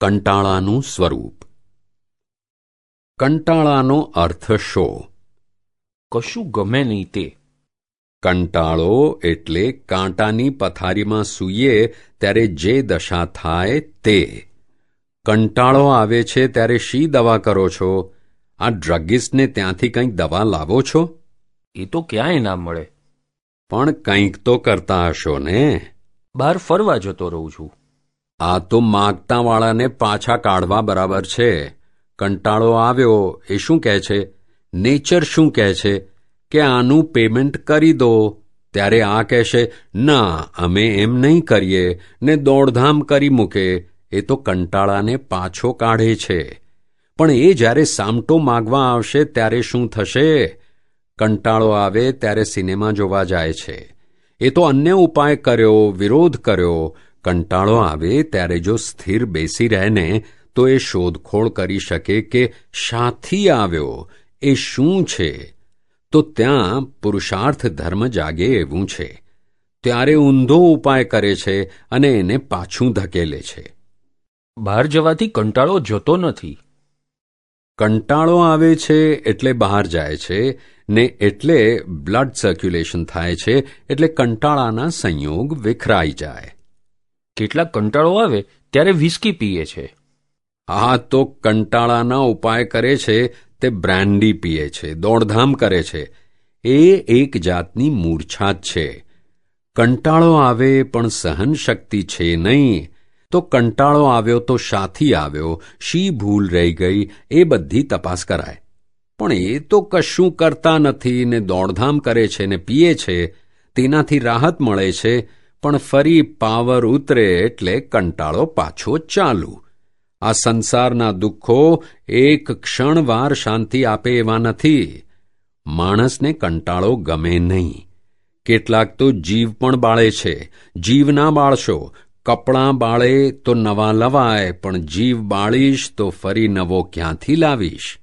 કંટાળાનું સ્વરૂપ. કંટાળાનો અર્થ શો? કશું ગમે નહીં તે. કંટાળો એટલે કાંટાની પથારીમાં સૂઈએ ત્યારે જે દશા થાય તે. કંટાળો આવે છે ત્યારે શી દવા કરો છો? આ ડ્રગિસ્ટને ત્યાંથી કંઈક દવા લાવો છો? એ તો ક્યાંય ના મળે. પણ કંઈક તો કરતા હશો ને? બહાર ફરવા જતો રહું છું. આ તો માગતાવાળાને પાછા કાઢવા બરાબર છે. કંટાળો આવ્યો. એ શું કહે છે? નેચર શું કહે છે? કે આનું પેમેન્ટ કરી દો. ત્યારે આ કહેશે ના, અમે એમ નહીં કરીએ. ને દોડધામ કરી મૂકે. એ તો કંટાળાને પાછો કાઢે છે. પણ એ જ્યારે સામટો માગવા આવશે ત્યારે શું થશે? કંટાળો આવે ત્યારે સિનેમા જોવા જાય છે. એ તો અન્ય ઉપાય કર્યો, વિરોધ કર્યો. કંટાળો આવે ત્યારે જો સ્થિર બેસી રહે ને તો એ શોધખોળ કરી શકે કે શાથી આવ્યો એ શું છે? તો ત્યાં પુરુષાર્થ ધર્મ જાગે એવું છે. ત્યારે ઊંધો ઉપાય કરે છે અને એને પાછું ધકેલે છે. બહાર જવાથી કંટાળો જતો નથી. કંટાળો આવે છે એટલે બહાર જાય છે ને એટલે બ્લડ સર્ક્યુલેશન થાય છે એટલે કંટાળાના સંયોગ વિખરાઈ જાય. કેટલાક કંટાળો આવે ત્યારે વિસ્કી પીએ છે. આ તો કંટાળાના ઉપાય કરે છે તે બ્રાન્ડી પીએ છે, દોડધામ કરે છે. એ એક જાતની મૂર્છા જ છે. કંટાળો આવે પણ સહન શક્તિ છે નહીં. તો કંટાળો આવ્યો તો શાથી આવ્યો, શી ભૂલ રહી ગઈ એ બધી તપાસ કરાય. પણ એ તો કશું કરતા નથી ને દોડધામ કરે છે ને પીએ છે, તેનાથી રાહત મળે છે પણ ફરી પાવર ઉતરે એટલે કંટાળો પાછો ચાલુ. આ સંસારના દુઃખો એક ક્ષણવાર શાંતિ આપે એવા નથી. માણસને કંટાળો ગમે નહીં. કેટલાક તો જીવ પણ બાળે છે. જીવ ના બાળશો. કપડાં બાળે તો નવા લવાય, પણ જીવ બાળીશ તો ફરી નવો ક્યાંથી લાવીશ?